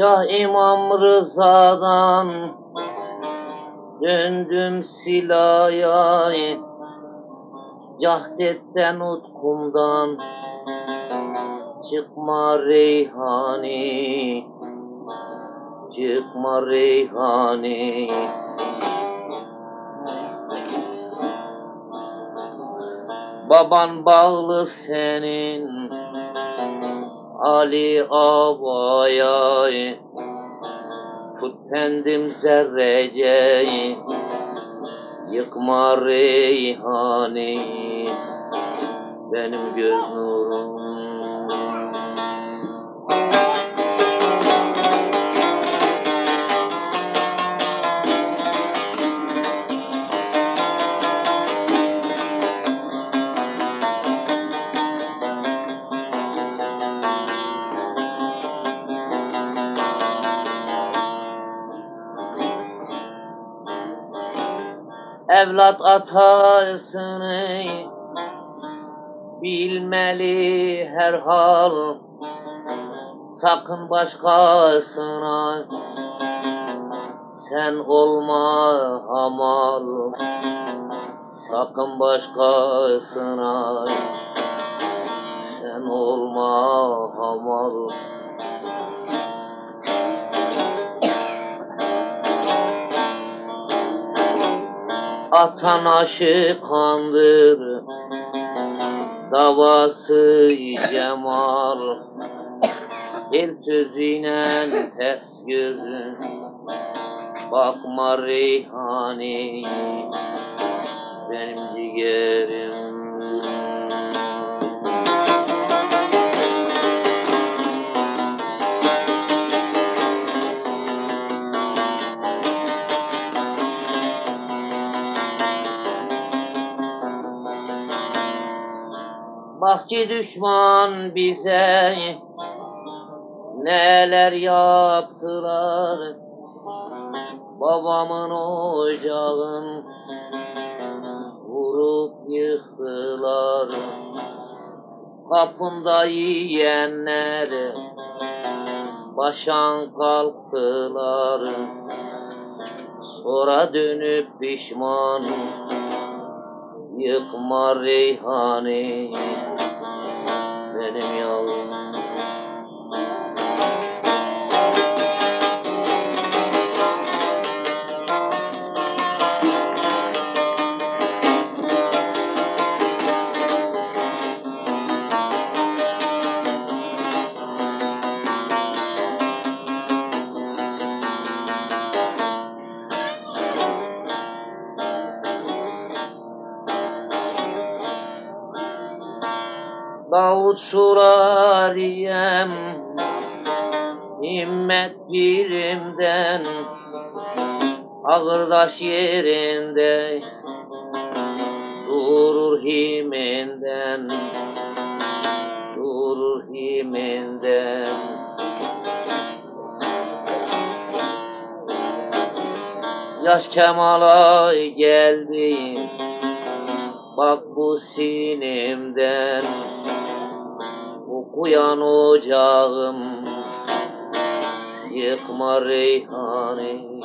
Şah İmam Rıza'dan döndüm silaya. Cahdetten utkumdan çıkma reyhani. Çıkma reyhani. Baban bağlı senin Ali Abaya Putpendim zerrece Yıkma reyhani Benim göz nurum Evlat atasını bilmeli her hal. Sakın başkasına. Sen olma hamal. Sakın başkasına. Sen olma hamal Atan aşıkandır. Davası cemal El sözüyle ters gözün bakma reyhani benim ciğerim Ki düşman bize. Neler yaptılar? Babamın ocağın vurup yıktılar. Kapında yiyenler başan kalktılar. Sonra dönüp pişman Yıkma reyhani benim yavrum Davut Surariyem Himmet birimden Ağırdaş yerinde Durur himinden Durur himinden. Yaş kemala geldi Bak bu sinimden Okuyan ocağım Yıkma reyhani